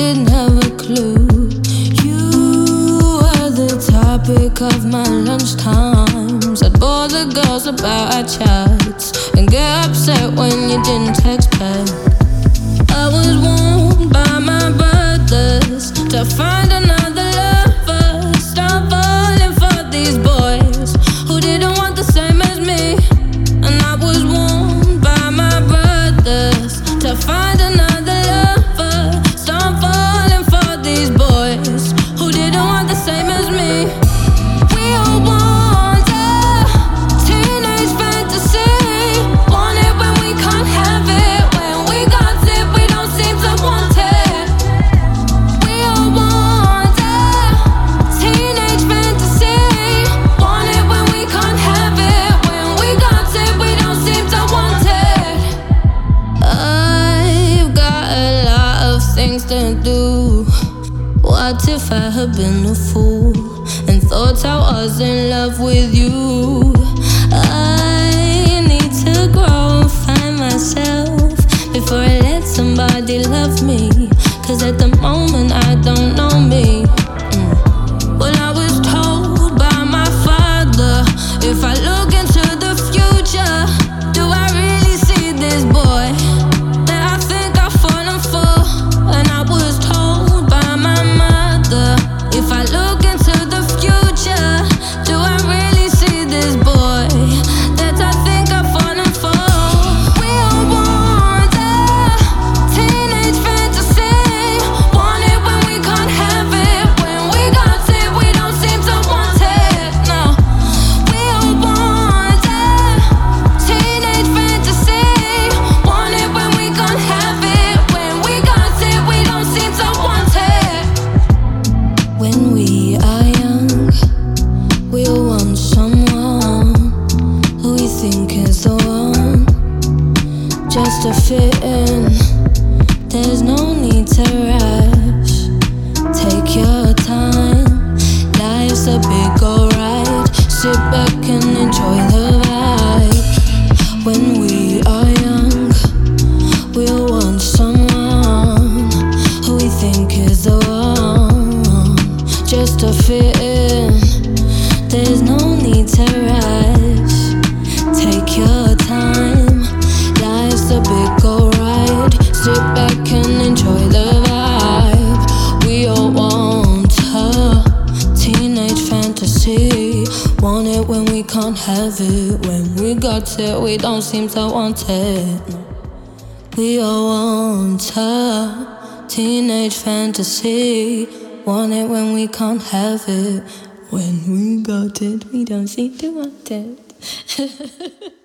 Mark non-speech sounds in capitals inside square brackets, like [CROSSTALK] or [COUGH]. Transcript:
didn't have a clue. You were the topic of my lunch times. I'd bore the girls about our chats and get upset when you didn't text back. I was warned by my brothers to find another lover. Stop falling for these boys who didn't want the same as me. And I was warned by my brothers to find another. If I had been a fool and thought I was in love with you? I think is the one, just to fit in. There's no need to rush. Take your time. Life's a big old ride. Sit back and enjoy the vibe. When we are young, we'll want someone who we think is the one, just to fit in. There's no need to rush. Want it when we can't have it. When we got it, we don't seem to want it. We all want a teenage fantasy. Want it when we can't have it. When we got it, we don't seem to want it. [LAUGHS]